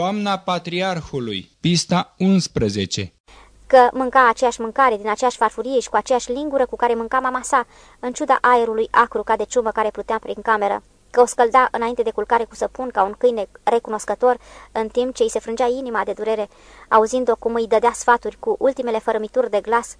Toamna Patriarhului, pista 11 Că mânca aceeași mâncare din aceeași farfurie și cu aceeași lingură cu care mânca mama sa, în ciuda aerului acru ca de ciumă care plutea prin cameră. Că o scălda înainte de culcare cu săpun ca un câine recunoscător, în timp ce îi se frângea inima de durere, auzind-o cum îi dădea sfaturi cu ultimele fărămituri de glas,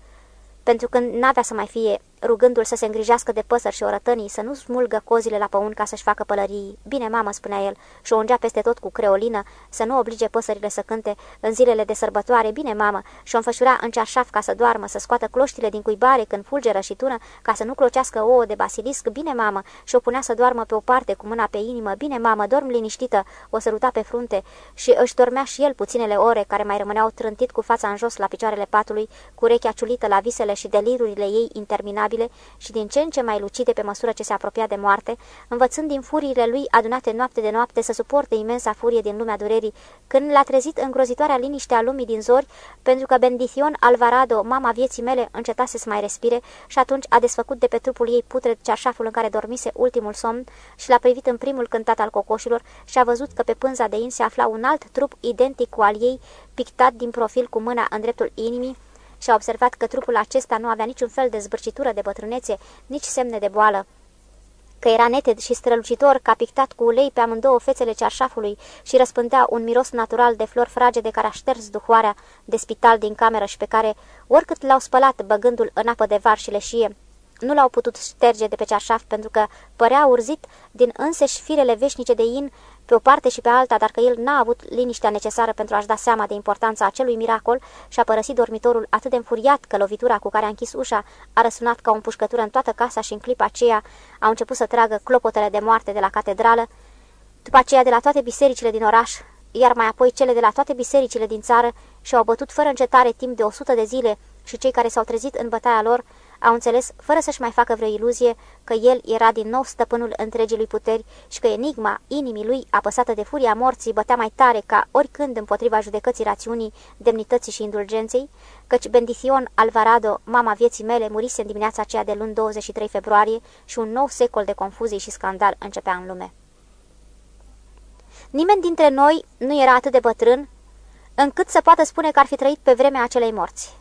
pentru că n-avea să mai fie rugându-l să se îngrijească de păsări și orătănii, să nu smulgă cozile la păun ca să-și facă pălării. Bine, mamă, spunea el, și o ungea peste tot cu creolină, să nu oblige păsările să cânte în zilele de sărbătoare. Bine, mamă, și o înfășura în ceașaf ca să doarmă, să scoată cloștile din cuibare când fulgeră și tună, ca să nu clocească ouă de basilisc. Bine, mamă, și o punea să doarmă pe o parte cu mâna pe inimă. Bine, mamă, dorm liniștită, o săruta pe frunte și își dormea și el puținele ore care mai rămâneau trântit cu fața în jos la picioarele patului, cu urechea ciulită la visele și delirurile ei interminabile și din ce în ce mai lucide pe măsură ce se apropia de moarte, învățând din furiile lui adunate noapte de noapte să suporte imensa furie din lumea durerii, când l-a trezit îngrozitoarea liniște a lumii din zori, pentru că Bendition Alvarado, mama vieții mele, încetase să mai respire și atunci a desfăcut de pe trupul ei putred cearșaful în care dormise ultimul somn și l-a privit în primul cântat al cocoșilor și a văzut că pe pânza de in se afla un alt trup identic cu al ei, pictat din profil cu mâna în dreptul inimii, și a observat că trupul acesta nu avea niciun fel de zbârcitură de bătrânețe, nici semne de boală. Că era neted și strălucitor, ca pictat cu ulei pe amândouă fețele cearșafului și răspândea un miros natural de flori fragede care a șters duhoarea de spital din cameră și pe care, oricât l-au spălat băgându-l în apă de var și leșie, nu l-au putut șterge de pe cearșaf pentru că părea urzit din înseși firele veșnice de in pe o parte și pe alta, dar că el n-a avut liniștea necesară pentru a-și da seama de importanța acelui miracol și a părăsit dormitorul atât de înfuriat că lovitura cu care a închis ușa a răsunat ca o împușcătură în toată casa și în clipa aceea au început să tragă clopotele de moarte de la catedrală, după aceea de la toate bisericile din oraș, iar mai apoi cele de la toate bisericile din țară și au bătut fără încetare timp de o sută de zile și cei care s-au trezit în bătaia lor au înțeles, fără să-și mai facă vreo iluzie, că el era din nou stăpânul întregii lui puteri și că enigma inimii lui, apăsată de furia morții, bătea mai tare ca oricând împotriva judecății rațiunii, demnității și indulgenței, căci Bendition Alvarado, mama vieții mele, murise în dimineața aceea de luni 23 februarie și un nou secol de confuzii și scandal începea în lume. Nimeni dintre noi nu era atât de bătrân încât să poată spune că ar fi trăit pe vremea acelei morți.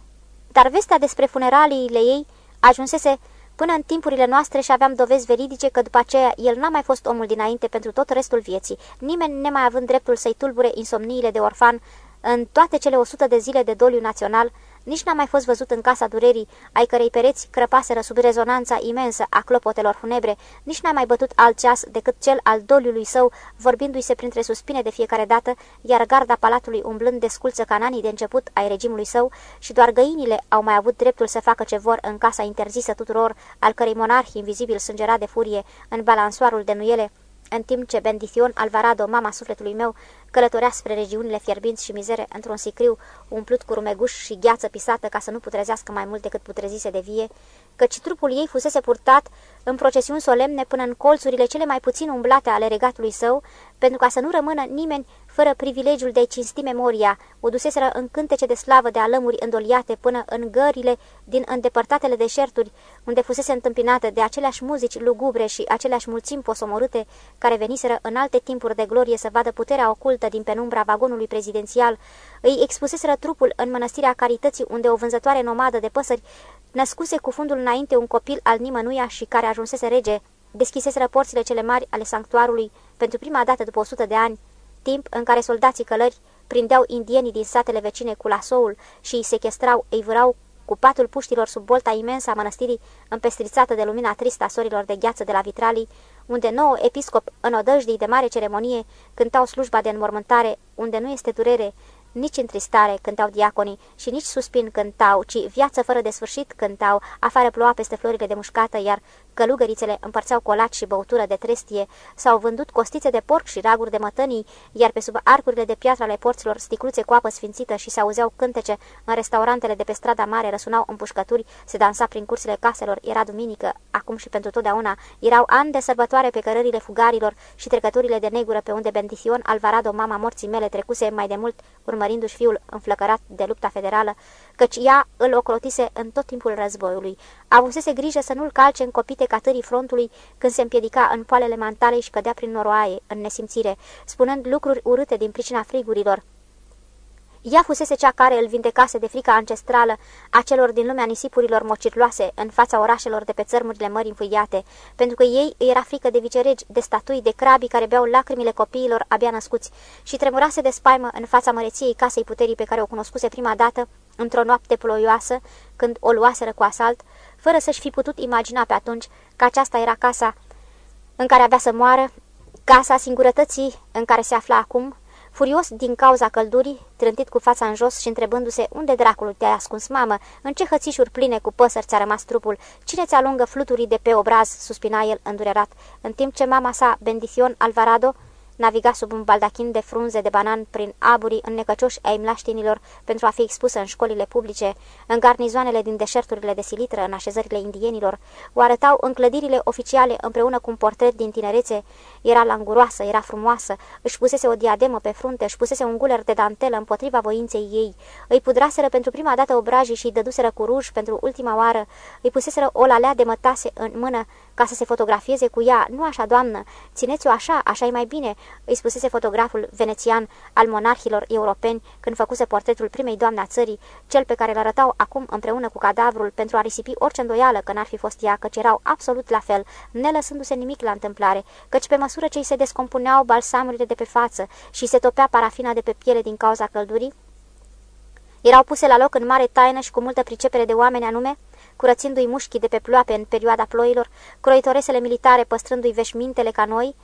Dar vestea despre funeraliile ei Ajunsese până în timpurile noastre și aveam dovezi veridice că după aceea el n-a mai fost omul dinainte pentru tot restul vieții, nimeni nemai având dreptul să-i tulbure insomniile de orfan în toate cele 100 de zile de doliu național, nici n-a mai fost văzut în casa durerii, ai cărei pereți crăpaseră sub rezonanța imensă a clopotelor funebre, nici n-a mai bătut alt ceas decât cel al doliului său, vorbindu-i se printre suspine de fiecare dată, iar garda palatului umblând de sculță cananii de început ai regimului său și doar găinile au mai avut dreptul să facă ce vor în casa interzisă tuturor, al cărei monarh invizibil sângera de furie în balansoarul de nuiele, în timp ce Bendition Alvarado, mama sufletului meu, călătorea spre regiunile fierbinți și mizere într-un sicriu umplut cu rumeguș și gheață pisată ca să nu putrezească mai mult decât putrezise de vie, căci trupul ei fusese purtat în procesiuni solemne până în colțurile cele mai puțin umblate ale regatului său, pentru ca să nu rămână nimeni fără privilegiul de a-i cinsti memoria, o duseseră în cântece de slavă de alămuri îndoliate până în gările din îndepărtatele deșerturi, unde fusese întâmpinată de aceleași muzici lugubre și aceleași mulțimi posomorâte care veniseră în alte timpuri de glorie să vadă puterea ocultă din penumbra vagonului prezidențial, îi expuseseră trupul în mănăstirea Carității, unde o vânzătoare nomadă de păsări născuse cu fundul înainte un copil al nimănuia și care ajunsese rege, deschiseseră porțile cele mari ale sanctuarului pentru prima dată după 100 de ani, timp în care soldații călări prindeau indienii din satele vecine cu lasoul și îi sechestrau, îi vârau cu patul puștilor sub bolta imensă a mănăstirii, împestrițată de lumina tristă a sorilor de gheață de la vitralii, unde nouă episcop în odăjdii de mare ceremonie cântau slujba de înmormântare, unde nu este durere, nici întristare cântau diaconii și nici suspin cântau, ci viață fără de sfârșit cântau, afară ploua peste florile de mușcată, iar călugărițele împărțeau colaci și băutură de trestie, s-au vândut costițe de porc și raguri de mătănii, iar pe sub arcurile de piatră ale porților sticluțe cu apă sfințită și se auzeau cântece în restaurantele de pe strada mare, răsunau împușcături, se dansa prin cursile caselor, era duminică, acum și pentru totdeauna, erau ani de sărbătoare pe cărările fugarilor și trecăturile de negură pe unde Bendision Alvarado, mama morții mele, trecuse mai de mult, urmărindu-și fiul înflăcărat de lupta federală, căci ea îl ocrotise în tot timpul războiului. Avusese grijă să nu-l calce în copite înrăurite ca tării frontului când se împiedica în poalele mantalei și cădea prin noroaie, în nesimțire, spunând lucruri urâte din pricina frigurilor. Ea fusese cea care îl vindecase de frica ancestrală a celor din lumea nisipurilor mocirloase în fața orașelor de pe țărmurile mării înfuiate, pentru că ei îi era frică de viceregi, de statui, de crabii care beau lacrimile copiilor abia născuți și tremurase de spaimă în fața măreției casei puterii pe care o cunoscuse prima dată într-o noapte ploioasă, când o luaseră cu asalt, fără să-și fi putut imagina pe atunci că aceasta era casa în care avea să moară, casa singurătății în care se afla acum, Furios din cauza căldurii, trântit cu fața în jos și întrebându-se unde dracul te-ai ascuns, mamă, în ce hățișuri pline cu păsări ți-a rămas trupul, cine ți alungă fluturii de pe obraz, suspina el îndurerat, în timp ce mama sa, Bendición Alvarado, naviga sub un baldachin de frunze de banan prin aburii înnecăcioși ai mlaștinilor pentru a fi expusă în școlile publice, în garnizoanele din deșerturile de silitră, în așezările indienilor, o arătau în clădirile oficiale împreună cu un portret din tinerețe, era languroasă, era frumoasă, își pusese o diademă pe frunte, își pusese un guler de dantelă împotriva voinței ei, îi pudraseră pentru prima dată obrajii și îi dăduseră cu ruj pentru ultima oară, îi puseseră o lalea de mătase în mână ca să se fotografieze cu ea. Nu așa, doamnă, țineți-o așa, așa e mai bine, îi spusese fotograful venețian al monarhilor europeni când făcuse portretul primei doamne a țării, cel pe care îl arătau acum împreună cu cadavrul pentru a risipi orice îndoială că n-ar fi fost ea, căci erau absolut la fel, nelăsându-se nimic la întâmplare, căci pe măsură ce îi se descompuneau balsamurile de pe față și se topea parafina de pe piele din cauza căldurii, erau puse la loc în mare taină și cu multă pricepere de oameni anume, curățindu-i mușchii de pe ploape în perioada ploilor, croitoresele militare păstrându-i veșmintele ca noi,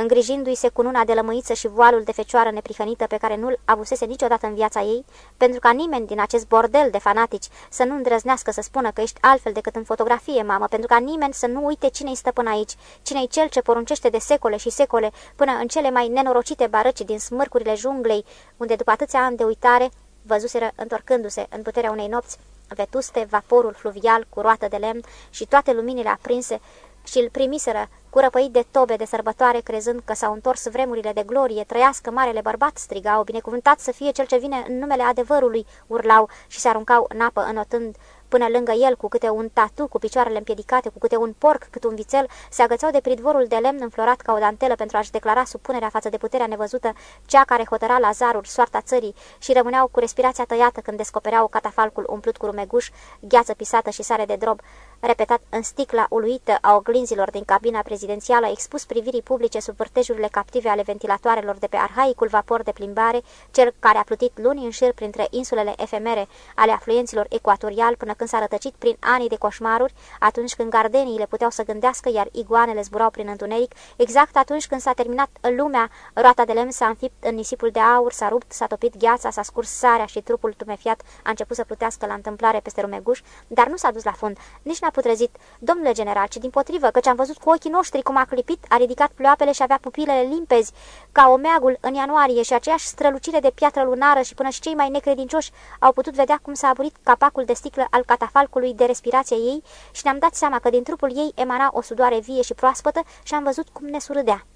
îngrijindu-i cu nuna de lămâiță și voalul de fecioară neprihănită pe care nu-l avusese niciodată în viața ei, pentru ca nimeni din acest bordel de fanatici să nu îndrăznească să spună că ești altfel decât în fotografie, mamă, pentru ca nimeni să nu uite cine-i stăpân aici, cine-i cel ce poruncește de secole și secole până în cele mai nenorocite barăci din smârcurile junglei, unde după atâția ani de uitare văzuseră întorcându-se în puterea unei nopți vetuste, vaporul fluvial cu roată de lemn și toate luminile aprinse și îl primiseră cu răpăit de tobe de sărbătoare, crezând că s-au întors vremurile de glorie, trăiască marele bărbat, strigau, binecuvântat să fie cel ce vine în numele adevărului, urlau și se aruncau în apă înotând Până lângă el, cu câte un tatu, cu picioarele împiedicate, cu câte un porc, cât un vițel, se agățau de pridvorul de lemn înflorat ca o dantelă pentru a-și declara supunerea față de puterea nevăzută, cea care hotăra la zaruri soarta țării și rămâneau cu respirația tăiată când descopereau catafalcul umplut cu rumeguș, gheață pisată și sare de drob, repetat în sticla uluită a oglinzilor din cabina prezidențială, expus privirii publice sub vârtejurile captive ale ventilatoarelor de pe arhaicul vapor de plimbare, cel care a plutit luni în șir printre insulele efemere ale afluenților ecuatorial până când s-a rătăcit prin anii de coșmaruri, atunci când gardeniile puteau să gândească, iar iguanele zburau prin întuneric, exact atunci când s-a terminat lumea, roata de lemn s-a înfipt în nisipul de aur, s-a rupt, s-a topit gheața, s-a scurs sarea și trupul tumefiat a început să plutească la întâmplare peste rumeguș, dar nu s-a dus la fund, nici n-a putrezit. Domnule general, ci din potrivă, căci am văzut cu ochii noștri cum a clipit, a ridicat ploapele și avea pupilele limpezi, ca omeagul în ianuarie și aceeași strălucire de piatră lunară și până și cei mai necredincioși au putut vedea cum s-a aburit capacul de sticlă al catafalcului de respirație ei și ne-am dat seama că din trupul ei emana o sudoare vie și proaspătă și am văzut cum ne surâdea.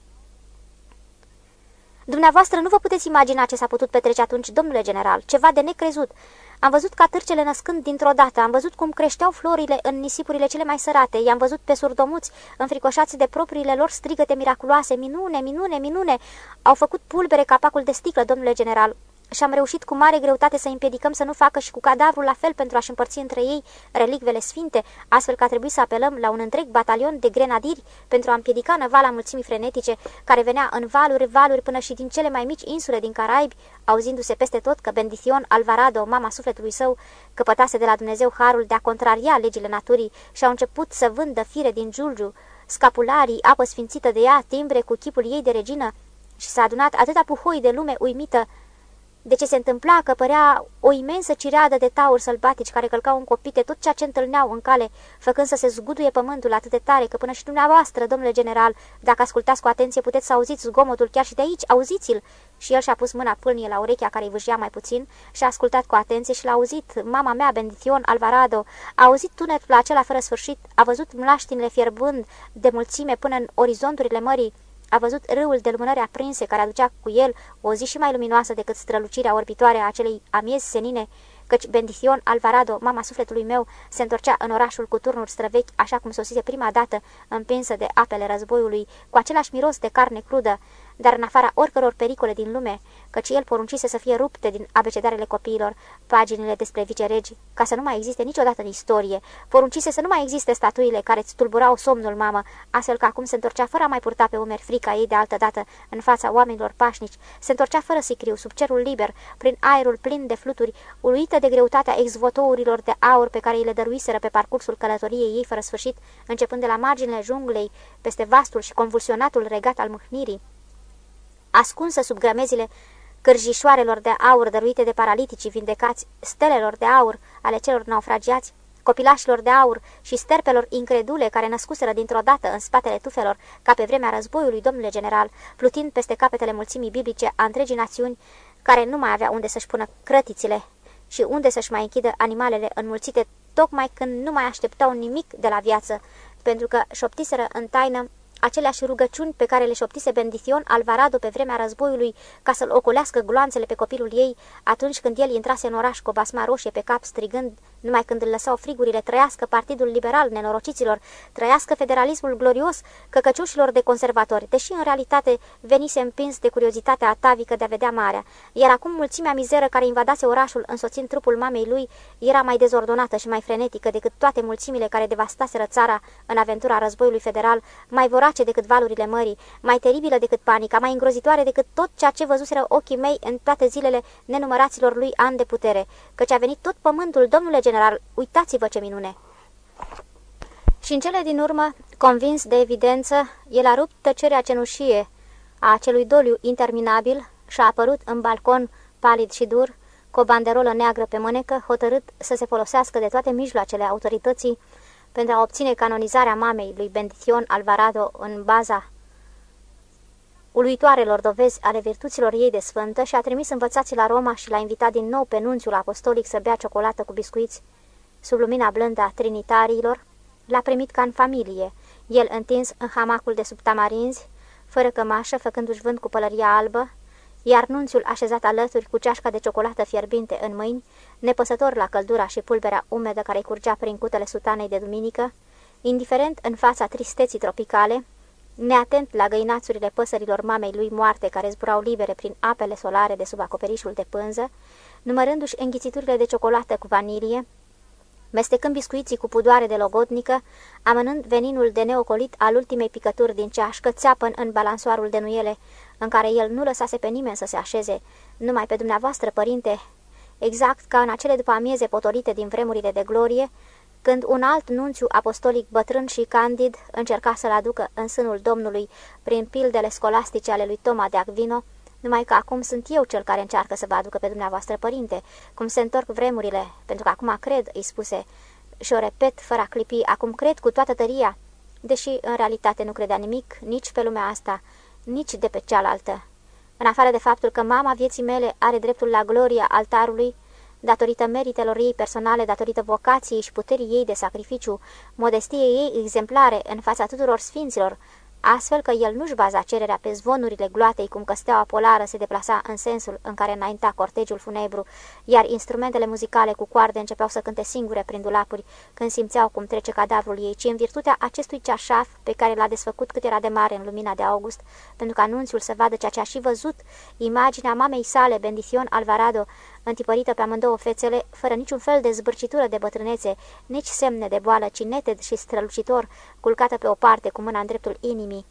Dumneavoastră nu vă puteți imagina ce s-a putut petrece atunci, domnule general, ceva de necrezut. Am văzut ca târcele născând dintr-o dată, am văzut cum creșteau florile în nisipurile cele mai sărate, i-am văzut pe surdomuți, înfricoșați de propriile lor strigăte miraculoase, minune, minune, minune. Au făcut pulbere capacul de sticlă, domnule general și am reușit cu mare greutate să împiedicăm să nu facă și cu cadavrul la fel pentru a-și împărți între ei relicvele sfinte, astfel că a trebuit să apelăm la un întreg batalion de grenadiri pentru a împiedica năvala mulțimii frenetice care venea în valuri, valuri până și din cele mai mici insule din Caraibi, auzindu-se peste tot că Bendition Alvarado, mama sufletului său, căpătase de la Dumnezeu harul de a contraria legile naturii și au început să vândă fire din Giulgiu, scapularii, apă sfințită de ea, timbre cu chipul ei de regină, și s-a adunat atâta puhoi de lume uimită de ce se întâmpla că părea o imensă cireadă de tauri sălbatici care călcau în copite tot ceea ce întâlneau în cale, făcând să se zguduie pământul atât de tare că până și dumneavoastră, domnule general, dacă ascultați cu atenție, puteți să auziți zgomotul chiar și de aici, auziți-l! Și el și-a pus mâna pâlnie la urechea care îi vâjea mai puțin și a ascultat cu atenție și l-a auzit. Mama mea, Bendition Alvarado, a auzit tunetul acela fără sfârșit, a văzut mlaștinile fierbând de mulțime până în orizonturile mării, a văzut râul de lumânări aprinse care aducea cu el o zi și mai luminoasă decât strălucirea orbitoare a acelei amiezi senine căci Bendition Alvarado, mama sufletului meu, se întorcea în orașul cu turnuri străvechi, așa cum sosise prima dată, împinsă de apele războiului, cu același miros de carne crudă, dar în afara oricăror pericole din lume, căci el poruncise să fie rupte din abecedarele copiilor paginile despre viceregi, ca să nu mai existe niciodată în istorie, poruncise să nu mai existe statuile care îți tulburau somnul mamă, astfel că acum se întorcea fără a mai purta pe umeri frica ei de altă dată în fața oamenilor pașnici, se întorcea fără sicriu, sub cerul liber, prin aerul plin de fluturi, uluită de greutatea exvotourilor de aur pe care îi le dăruiseră pe parcursul călătoriei ei fără sfârșit, începând de la marginile junglei, peste vastul și convulsionatul regat al mâhnirii ascunsă sub grămezile cârjișoarelor de aur dăruite de paraliticii vindecați, stelelor de aur ale celor naufragiați, copilașilor de aur și sterpelor incredule care născuseră dintr-o dată în spatele tufelor, ca pe vremea războiului, domnule general, plutind peste capetele mulțimii biblice a întregii națiuni, care nu mai avea unde să-și pună crătițile și unde să-și mai închidă animalele înmulțite, tocmai când nu mai așteptau nimic de la viață, pentru că șoptiseră în taină aceleași rugăciuni pe care le șoptise Bendition Alvarado pe vremea războiului ca să-l ocolească gloanțele pe copilul ei atunci când el intrase în oraș cu o basma roșie pe cap strigând numai când îl lăsau frigurile, trăiască Partidul Liberal nenorociților, trăiască federalismul glorios căcăciușilor de conservatori, deși în realitate venise împins de curiozitatea atavică de a vedea marea. Iar acum mulțimea mizeră care invadase orașul însoțind trupul mamei lui era mai dezordonată și mai frenetică decât toate mulțimile care devastaseră țara în aventura războiului federal, mai vorace decât valurile mării, mai teribilă decât panica, mai îngrozitoare decât tot ceea ce văzuseră ochii mei în toate zilele nenumăraților lui ani de putere, căci a venit tot pământul, domnule general, uitați-vă ce minune! Și în cele din urmă, convins de evidență, el a rupt tăcerea cenușie a acelui doliu interminabil și a apărut în balcon, palid și dur, cu o banderolă neagră pe mânecă, hotărât să se folosească de toate mijloacele autorității pentru a obține canonizarea mamei lui Bendition Alvarado în baza uluitoarelor dovezi ale virtuților ei de sfântă și a trimis învățații la Roma și l-a invitat din nou pe nunțiul apostolic să bea ciocolată cu biscuiți. Sub lumina blândă a trinitarilor, l-a primit ca în familie, el întins în hamacul de sub tamarinzi, fără cămașă, făcându-și vânt cu pălăria albă, iar nunțiul așezat alături cu ceașca de ciocolată fierbinte în mâini, nepăsător la căldura și pulberea umedă care curgea prin cutele sutanei de duminică, indiferent în fața tristeții tropicale, neatent la găinațurile păsărilor mamei lui moarte care zburau libere prin apele solare de sub acoperișul de pânză, numărându-și înghițiturile de ciocolată cu vanilie, mestecând biscuiții cu pudoare de logodnică, amânând veninul de neocolit al ultimei picături din ceașcă, țeapăn în balansoarul de nuiele, în care el nu lăsase pe nimeni să se așeze, numai pe dumneavoastră, părinte, exact ca în acele după amieze potolite din vremurile de glorie, când un alt nunțiu apostolic bătrân și candid încerca să-l aducă în sânul Domnului prin pildele scolastice ale lui Toma de Acvino, numai că acum sunt eu cel care încearcă să vă aducă pe dumneavoastră părinte, cum se întorc vremurile, pentru că acum cred, îi spuse, și o repet fără a clipi, acum cred cu toată tăria, deși în realitate nu credea nimic, nici pe lumea asta, nici de pe cealaltă. În afară de faptul că mama vieții mele are dreptul la gloria altarului, datorită meritelor ei personale, datorită vocației și puterii ei de sacrificiu, modestiei ei exemplare în fața tuturor sfinților, astfel că el nu-și baza cererea pe zvonurile gloatei cum că steaua polară se deplasa în sensul în care înainta cortegiul funebru, iar instrumentele muzicale cu coarde începeau să cânte singure prin dulapuri când simțeau cum trece cadavrul ei, ci în virtutea acestui ceașaf pe care l-a desfăcut cât era de mare în lumina de august, pentru ca anunțul să vadă ceea ce a și văzut, imaginea mamei sale, Bendición Alvarado, întipărită pe amândouă fețele, fără niciun fel de zbârcitură de bătrânețe, nici semne de boală, ci neted și strălucitor, culcată pe o parte cu mâna în dreptul inimii.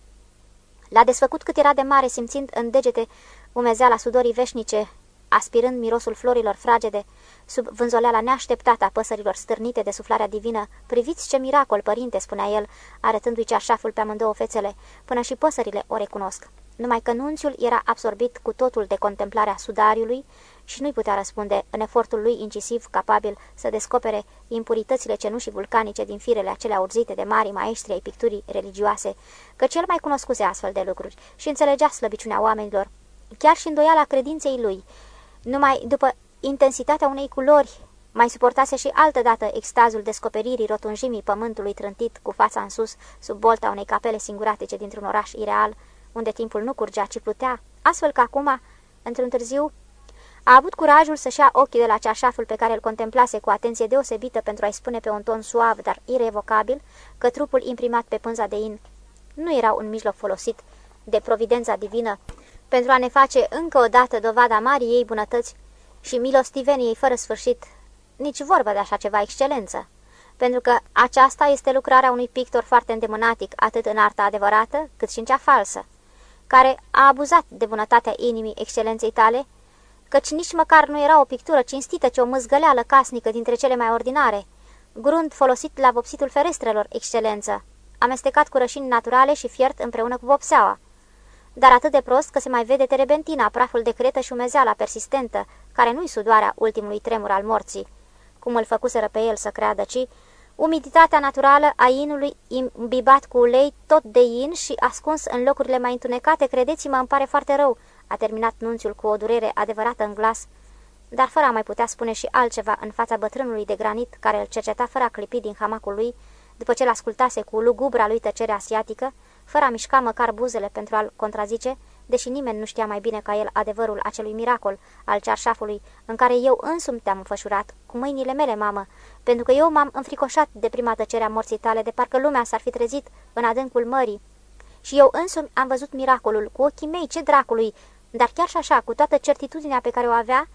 L-a desfăcut cât era de mare, simțind în degete umezeala sudorii veșnice, aspirând mirosul florilor fragede, sub vânzoleala neașteptată a păsărilor stârnite de suflarea divină. Priviți ce miracol, părinte, spunea el, arătându-i ceașaful pe amândouă fețele, până și păsările o recunosc. Numai că nunțiul era absorbit cu totul de contemplarea sudariului și nu-i putea răspunde în efortul lui incisiv capabil să descopere impuritățile cenușii vulcanice din firele acelea urzite de mari maestri ai picturii religioase, că cel mai cunoscuse astfel de lucruri și înțelegea slăbiciunea oamenilor, chiar și îndoiala credinței lui. Numai după intensitatea unei culori mai suportase și altădată extazul descoperirii rotunjimii pământului trântit cu fața în sus, sub bolta unei capele singuratice dintr-un oraș ireal, unde timpul nu curgea, ci plutea, astfel că acum, într-un târziu, A avut curajul să-și ia ochii de la ceașaful pe care îl contemplase cu atenție deosebită pentru a-i spune pe un ton suav, dar irevocabil, că trupul imprimat pe pânza de in nu era un mijloc folosit de providența divină pentru a ne face încă o dată dovada marii ei bunătăți și milostiveniei fără sfârșit, nici vorba de așa ceva excelență, pentru că aceasta este lucrarea unui pictor foarte îndemânatic, atât în arta adevărată, cât și în cea falsă, care a abuzat de bunătatea inimii excelenței tale, căci nici măcar nu era o pictură cinstită, ci o mâzgăleală casnică dintre cele mai ordinare, grunt folosit la vopsitul ferestrelor, excelență, amestecat cu rășini naturale și fiert împreună cu vopseaua. Dar atât de prost că se mai vede terebentina, praful de cretă și umezeala persistentă, care nu-i sudoarea ultimului tremur al morții, cum îl făcuseră pe el să creadă, ci umiditatea naturală a inului imbibat cu ulei tot de in și ascuns în locurile mai întunecate, credeți-mă, îmi pare foarte rău, a terminat nunțiul cu o durere adevărată în glas, dar fără a mai putea spune și altceva în fața bătrânului de granit care îl cerceta fără a clipi din hamacul lui, după ce l-ascultase cu lugubra lui tăcere asiatică, fără a mișca măcar buzele pentru a-l contrazice, deși nimeni nu știa mai bine ca el adevărul acelui miracol al cearșafului în care eu însumi te-am înfășurat, cu mâinile mele, mamă, pentru că eu m-am înfricoșat de prima tăcere a morții tale, de parcă lumea s-ar fi trezit în adâncul mării. Și eu însumi am văzut miracolul cu ochii mei, ce dracului, dar chiar și așa, cu toată certitudinea pe care o avea,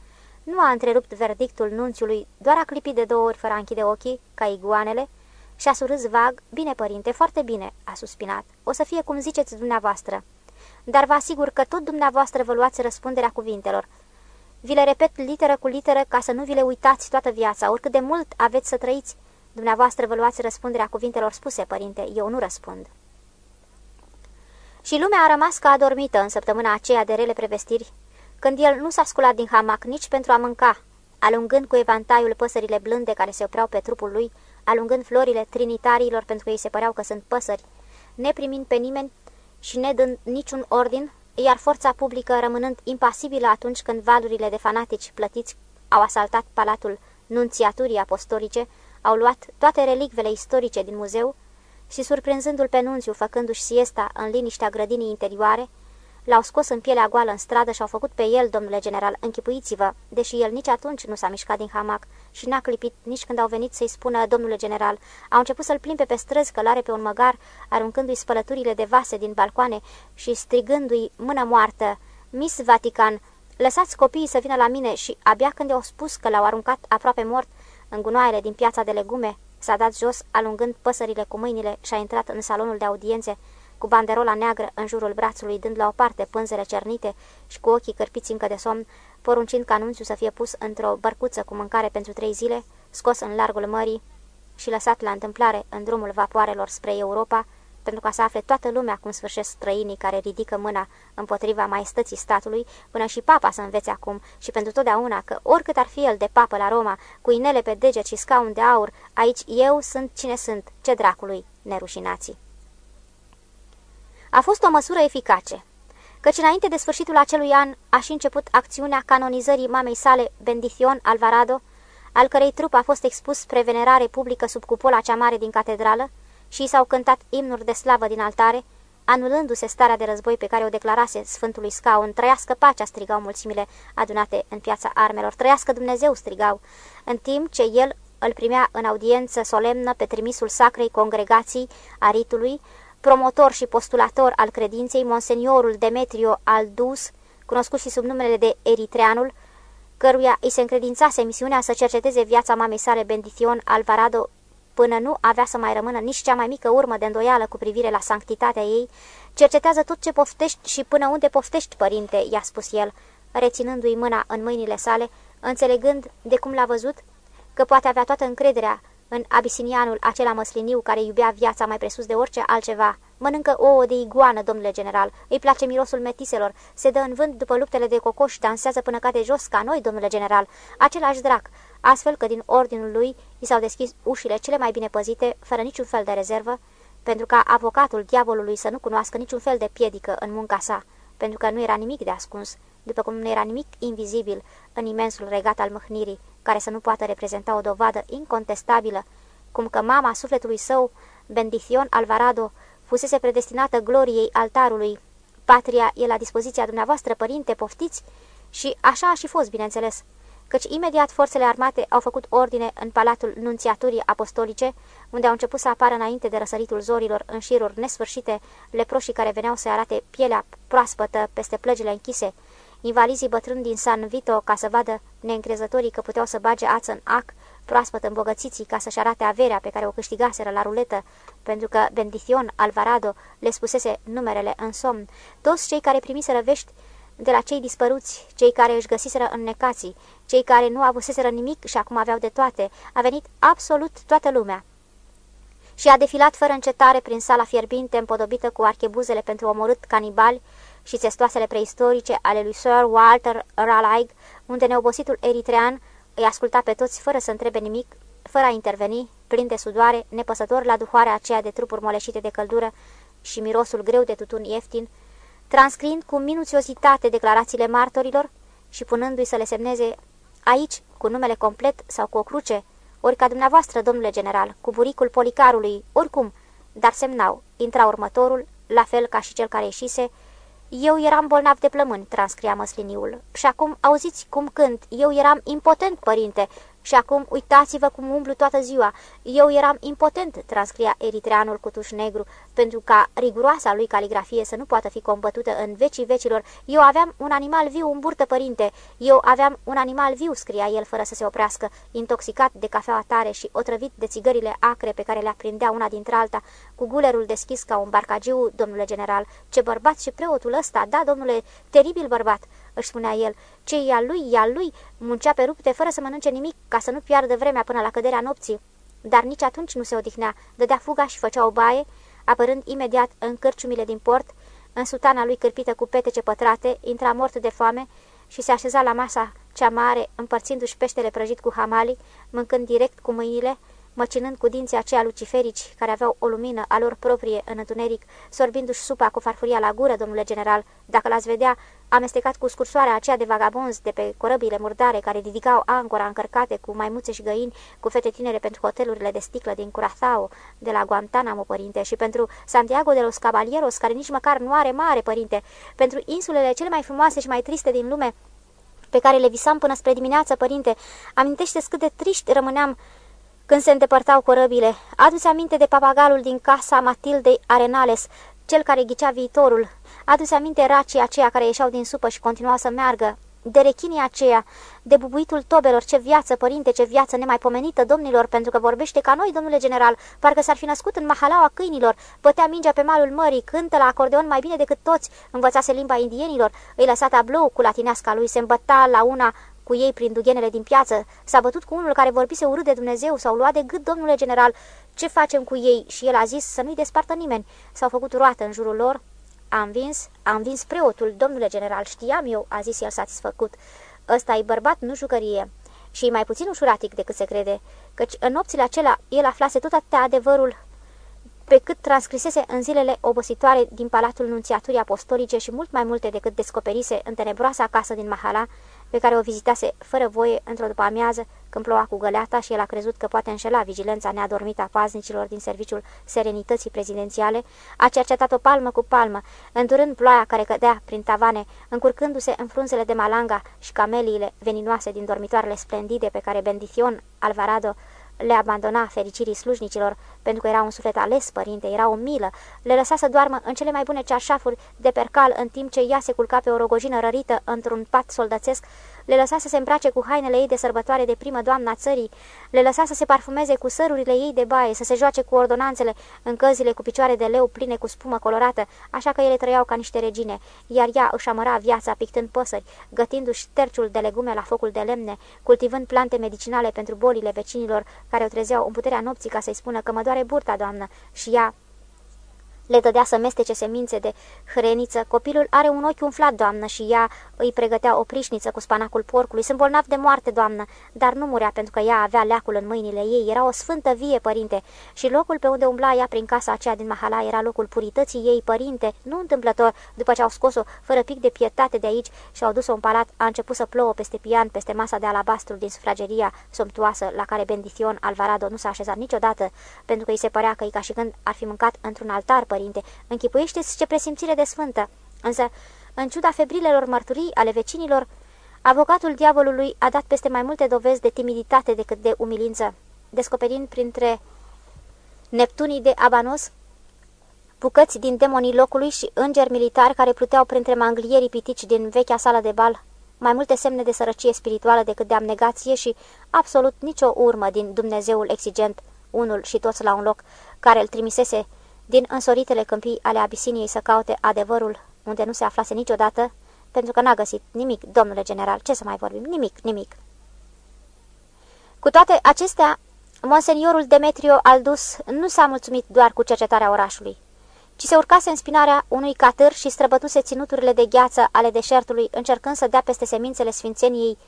nu a întrerupt verdictul nunțiului, doar a clipit de două ori fără a închide ochii, ca iguanele, și-a surâs vag, bine, părinte, foarte bine, a suspinat. O să fie cum ziceți dumneavoastră. Dar vă asigur că tot dumneavoastră vă luați răspunderea cuvintelor. Vi le repet literă cu literă ca să nu vi le uitați toată viața, oricât de mult aveți să trăiți. Dumneavoastră vă luați răspunderea cuvintelor spuse, părinte, eu nu răspund. Și lumea a rămas ca adormită în săptămâna aceea de rele prevestiri, când el nu s-a sculat din hamac nici pentru a mânca, alungând cu evantaiul păsările blânde care se opreau pe trupul lui, alungând florile trinitarilor pentru că ei se păreau că sunt păsări, neprimind pe nimeni și nedând niciun ordin, iar forța publică rămânând impasibilă atunci când valurile de fanatici plătiți au asaltat palatul nunțiaturii apostolice, au luat toate relicvele istorice din muzeu și, surprinzându-l pe nunțiu făcându-și siesta în liniștea grădinii interioare, L-au scos în pielea goală în stradă și au făcut pe el, domnule general, închipuiți-vă, deși el nici atunci nu s-a mișcat din hamac și n-a clipit nici când au venit să-i spună, domnule general, au început să-l plimbe pe străzi călare pe un măgar, aruncându-i spălăturile de vase din balcoane și strigându-i mână moartă, Miss Vatican, lăsați copiii să vină la mine și abia când i-au spus că l-au aruncat aproape mort în gunoaiele din piața de legume, s-a dat jos, alungând păsările cu mâinile și a intrat în salonul de audiențe, cu banderola neagră în jurul brațului, dând la o parte pânzele cernite și cu ochii cărpiți încă de somn, poruncind ca anunțiu să fie pus într-o bărcuță cu mâncare pentru trei zile, scos în largul mării și lăsat la întâmplare în drumul vapoarelor spre Europa, pentru ca să afle toată lumea cum sfârșesc străinii care ridică mâna împotriva maestății statului, până și papa să învețe acum și pentru totdeauna că, oricât ar fi el de papă la Roma, cu inele pe deget și scaun de aur, aici eu sunt cine sunt, ce dracului, nerușinații. A fost o măsură eficace, căci înainte de sfârșitul acelui an a și început acțiunea canonizării mamei sale Bendition Alvarado, al cărei trup a fost expus spre venerare publică sub cupola cea mare din catedrală și i s-au cântat imnuri de slavă din altare, anulându-se starea de război pe care o declarase Sfântului Scaun, trăiască pacea, strigau mulțimile adunate în piața armelor, trăiască Dumnezeu, strigau, în timp ce el îl primea în audiență solemnă pe trimisul sacrei congregații a ritului, promotor și postulator al credinței, monseniorul Demetrio Aldus, cunoscut și sub numele de Eritreanul, căruia îi se încredințase misiunea să cerceteze viața mamei sale Bendition Alvarado până nu avea să mai rămână nici cea mai mică urmă de îndoială cu privire la sanctitatea ei, cercetează tot ce poftești și până unde poftești, părinte, i-a spus el, reținându-i mâna în mâinile sale, înțelegând de cum l-a văzut, că poate avea toată încrederea în abisinianul acela măsliniu care iubea viața mai presus de orice altceva. Mănâncă ouă de iguană, domnule general, îi place mirosul metiselor, se dă în vânt după luptele de cocoș, dansează până cade jos ca noi, domnule general, același drac, astfel că din ordinul lui i s-au deschis ușile cele mai bine păzite, fără niciun fel de rezervă, pentru ca avocatul diavolului să nu cunoască niciun fel de piedică în munca sa, pentru că nu era nimic de ascuns, după cum nu era nimic invizibil în imensul regat al mâhnirii, care să nu poată reprezenta o dovadă incontestabilă, cum că mama sufletului său, Bendición Alvarado, fusese predestinată gloriei altarului. Patria e la dispoziția dumneavoastră, părinte, poftiți? Și așa a și fost, bineînțeles căci imediat forțele armate au făcut ordine în palatul nunțiaturii apostolice, unde au început să apară înainte de răsăritul zorilor în șiruri nesfârșite leproșii care veneau să arate pielea proaspătă peste plăgile închise, invalizii bătrâni din San Vito ca să vadă neîncrezătorii că puteau să bage ață în ac, proaspăt îmbogățiții ca să-și arate averea pe care o câștigaseră la ruletă, pentru că Bendition Alvarado le spusese numerele în somn, toți cei care primiseră vești de la cei dispăruți, cei care își găsiseră înnecații, cei care nu avuseseră nimic și acum aveau de toate, a venit absolut toată lumea. Și a defilat fără încetare prin sala fierbinte împodobită cu archebuzele pentru omorât canibali și testoasele preistorice ale lui Sir Walter Raleigh, unde neobositul eritrean îi asculta pe toți fără să întrebe nimic, fără a interveni, plin de sudoare, nepăsător la duhoarea aceea de trupuri moleșite de căldură și mirosul greu de tutun ieftin, transcriind cu minuțiozitate declarațiile martorilor și punându-i să le semneze aici, cu numele complet sau cu o cruce, ori ca dumneavoastră, domnule general, cu buricul policarului, oricum, dar semnau, intra următorul, la fel ca și cel care ieșise, eu eram bolnav de plămâni, transcria măsliniul. Și acum auziți cum cânt. Eu eram impotent, părinte, și acum uitați-vă cum umblu toată ziua. Eu eram impotent, transcria eritreanul cu tuș negru, pentru ca riguroasa lui caligrafie să nu poată fi combătută în vecii vecilor. Eu aveam un animal viu în burtă, părinte. Eu aveam un animal viu, scria el fără să se oprească, intoxicat de cafeaua tare și otrăvit de țigările acre pe care le aprindea una dintre alta, cu gulerul deschis ca un barcagiu, domnule general. Ce bărbat și preotul ăsta, da, domnule, teribil bărbat își spunea el, ce e al lui, e al lui, muncea pe rupte fără să mănânce nimic, ca să nu piardă vremea până la căderea nopții. Dar nici atunci nu se odihnea, dădea fuga și făcea o baie, apărând imediat în cârciumile din port, în sutana lui cârpită cu petece pătrate, intra mort de foame și se așeza la masa cea mare, împărțindu-și peștele prăjit cu hamali, mâncând direct cu mâinile, măcinând cu dinții aceia luciferici, care aveau o lumină a lor proprie în întuneric, sorbindu-și supa cu farfuria la gură, domnule general, dacă l-ați vedea, amestecat cu scursoarea aceea de vagabonzi de pe corăbile murdare care ridicau ancora încărcate cu maimuțe și găini, cu fete tinere pentru hotelurile de sticlă din Curaçao, de la Guantanamo, părinte, și pentru Santiago de los Caballeros, care nici măcar nu are mare, părinte, pentru insulele cele mai frumoase și mai triste din lume, pe care le visam până spre dimineață, părinte. amintește cât de triști rămâneam când se îndepărtau corăbile. Adu-ți aminte de papagalul din casa Matildei Arenales, cel care ghicea viitorul. Adu-ți aminte racii aceia care ieșeau din supă și continuau să meargă. De rechinii aceea, de bubuitul tobelor, ce viață, părinte, ce viață nemaipomenită, domnilor, pentru că vorbește ca noi, domnule general, parcă s-ar fi născut în mahalaua câinilor, bătea mingea pe malul mării, cântă la acordeon mai bine decât toți, învățase limba indienilor, îi lăsa tablou cu latineasca lui, se îmbăta la una cu ei prin dughenele din piață, s-a bătut cu unul care vorbise urât de Dumnezeu, sau luat de gât, domnule general, ce facem cu ei? Și el a zis să nu-i despartă nimeni. S-au făcut roată în jurul lor. Am vins, am vins preotul, domnule general, știam eu, a zis el satisfăcut. Ăsta e bărbat, nu jucărie. Și mai puțin ușuratic decât se crede, căci în nopțile acelea el aflase tot atâtea adevărul pe cât transcrisese în zilele obositoare din Palatul Nunțiaturii Apostolice și mult mai multe decât descoperise în tenebroasa casă din Mahala, pe care o vizitase fără voie într-o după amiază, când ploua cu găleata și el a crezut că poate înșela vigilența neadormită a paznicilor din serviciul serenității prezidențiale, a cercetat-o palmă cu palmă, îndurând ploaia care cădea prin tavane, încurcându-se în frunzele de malanga și cameliile veninoase din dormitoarele splendide pe care Bendition Alvarado le abandona fericirii slujnicilor, pentru că era un suflet ales, părinte, era o milă, le lăsa să doarmă în cele mai bune ceașafuri de percal, în timp ce ea se culca pe o rogojină rărită într-un pat soldățesc, le lăsa să se îmbrace cu hainele ei de sărbătoare de primă doamna țării, le lăsa să se parfumeze cu sărurile ei de baie, să se joace cu ordonanțele în căzile cu picioare de leu pline cu spumă colorată, așa că ele trăiau ca niște regine, iar ea își amăra viața pictând păsări, gătindu-și terciul de legume la focul de lemne, cultivând plante medicinale pentru bolile vecinilor care o trezeau în puterea nopții ca să-i spună că mă doare burta, doamnă, și ea le dădea să mestece semințe de hreniță. Copilul are un ochi umflat, doamnă, și ea îi pregătea o prișniță cu spanacul porcului. Sunt bolnav de moarte, doamnă, dar nu murea pentru că ea avea leacul în mâinile ei. Era o sfântă vie, părinte, și locul pe unde umbla ea prin casa aceea din Mahala era locul purității ei, părinte, nu întâmplător, după ce au scos-o fără pic de pietate de aici și au dus-o în palat, a început să plouă peste pian, peste masa de alabastru din sufrageria somptuoasă la care Bendition Alvarado nu s-a așezat niciodată, pentru că îi se părea că e ca și când ar fi mâncat într-un altar, părinte. Închipuiește-ți ce presimțire de sfântă. Însă, în ciuda febrilelor mărturii ale vecinilor, Avocatul diavolului a dat peste mai multe dovezi de timiditate decât de umilință, descoperind printre Neptunii de Abanos bucăți din demonii locului și îngeri militari care pluteau printre manglierii pitici din vechea sală de bal, mai multe semne de sărăcie spirituală decât de abnegație și absolut nicio urmă din Dumnezeul exigent, unul și toți la un loc, care îl trimisese din însoritele câmpii ale Abisiniei să caute adevărul unde nu se aflase niciodată, pentru că n-a găsit nimic, domnule general, ce să mai vorbim, nimic, nimic. Cu toate acestea, monseniorul Demetrio Aldus nu s-a mulțumit doar cu cercetarea orașului ci se urcase în spinarea unui catâr și străbătuse ținuturile de gheață ale deșertului, încercând să dea peste semințele sfințeniei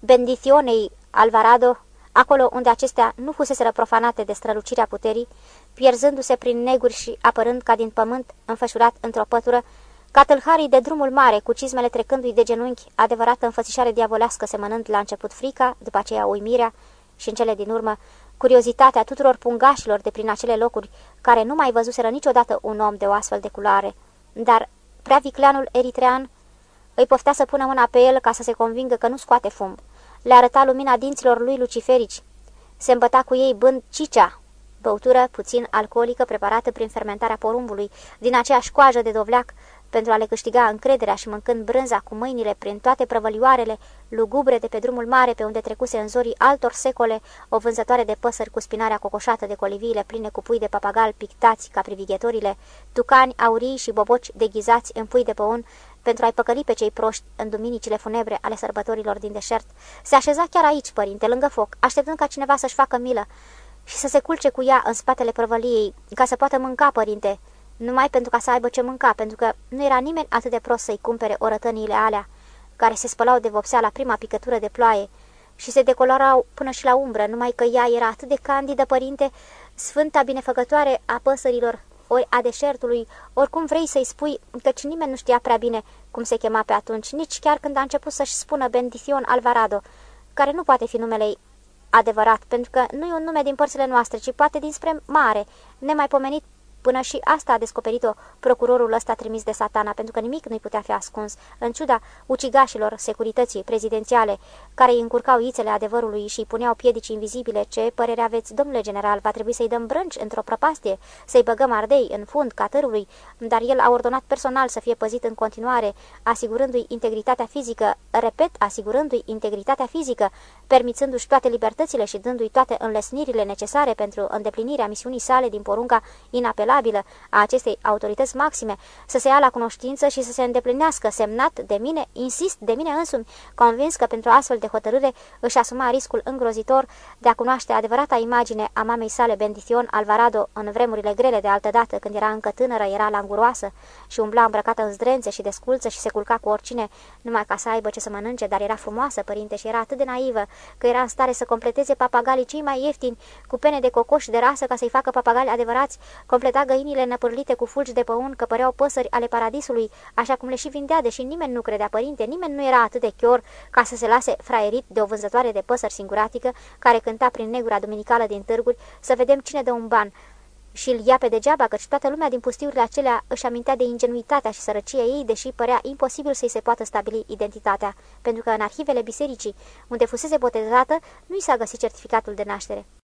bendiționei Alvarado, acolo unde acestea nu fuseseră profanate de strălucirea puterii, pierzându-se prin neguri și apărând ca din pământ înfășurat într-o pătură, ca tâlharii de drumul mare, cu cizmele trecându-i de genunchi, adevărată înfățișare diavolească semănând la început frica, după aceea uimirea și în cele din urmă curiozitatea tuturor pungașilor de prin acele locuri, care nu mai văzuseră niciodată un om de o astfel de culoare. Dar prea vicleanul eritrean îi poftea să pună mâna pe el ca să se convingă că nu scoate fum. Le arăta lumina dinților lui luciferici. Se îmbăta cu ei bând cicea, băutură puțin alcoolică preparată prin fermentarea porumbului, din aceeași școajă de dovleac, pentru a le câștiga încrederea și mâncând brânza cu mâinile prin toate prăvălioarele lugubre de pe drumul mare pe unde trecuse în zorii altor secole o vânzătoare de păsări cu spinarea cocoșată de coliviile pline cu pui de papagal pictați ca privighetorile, tucani aurii și boboci deghizați în pui de păun pentru a-i păcăli pe cei proști în duminicile funebre ale sărbătorilor din deșert. Se așeza chiar aici, părinte, lângă foc, așteptând ca cineva să-și facă milă și să se culce cu ea în spatele prăvăliei, ca să poată mânca, părinte, numai pentru ca să aibă ce mânca, pentru că nu era nimeni atât de prost să-i cumpere orătăniile alea, care se spălau de vopsea la prima picătură de ploaie și se decolorau până și la umbră, numai că ea era atât de candidă, părinte, sfânta binefăcătoare a păsărilor, ori a deșertului, oricum vrei să-i spui, căci nimeni nu știa prea bine cum se chema pe atunci, nici chiar când a început să-și spună Bendition Alvarado, care nu poate fi numele adevărat, pentru că nu e un nume din părțile noastre, ci poate dinspre mare, nemaipomenit Până și asta a descoperit-o procurorul ăsta trimis de satana, pentru că nimic nu-i putea fi ascuns, în ciuda ucigașilor securității prezidențiale, care îi încurcau ițele adevărului și îi puneau piedici invizibile. Ce părere aveți, domnule general, va trebui să-i dăm brânci într-o prăpastie, să-i băgăm ardei în fund catărului, dar el a ordonat personal să fie păzit în continuare, asigurându-i integritatea fizică, repet, asigurându-i integritatea fizică, permițându-și toate libertățile și dându-i toate înlesnirile necesare pentru îndeplinirea misiunii sale din porunca inapelabilă responsabilă a acestei autorități maxime să se ia la cunoștință și să se îndeplinească semnat de mine, insist de mine însumi, convins că pentru astfel de hotărâre își asuma riscul îngrozitor de a cunoaște adevărata imagine a mamei sale Bendition Alvarado în vremurile grele de altădată, când era încă tânără, era languroasă și umbla îmbrăcată în zdrențe și desculță și se culca cu oricine, numai ca să aibă ce să mănânce, dar era frumoasă, părinte, și era atât de naivă că era în stare să completeze papagalii cei mai ieftini cu pene de cocoș de rasă ca să-i facă papagali adevărați, completa găinile năpârlite cu fulgi de păun că păreau păsări ale paradisului, așa cum le și vindea, deși nimeni nu credea părinte, nimeni nu era atât de chior ca să se lase fraierit de o vânzătoare de păsări singuratică care cânta prin negura duminicală din târguri să vedem cine dă un ban și îl ia pe degeaba, căci toată lumea din pustiurile acelea își amintea de ingenuitatea și sărăcia ei, deși părea imposibil să-i se poată stabili identitatea, pentru că în arhivele bisericii, unde fusese botezată, nu i s-a găsit certificatul de naștere.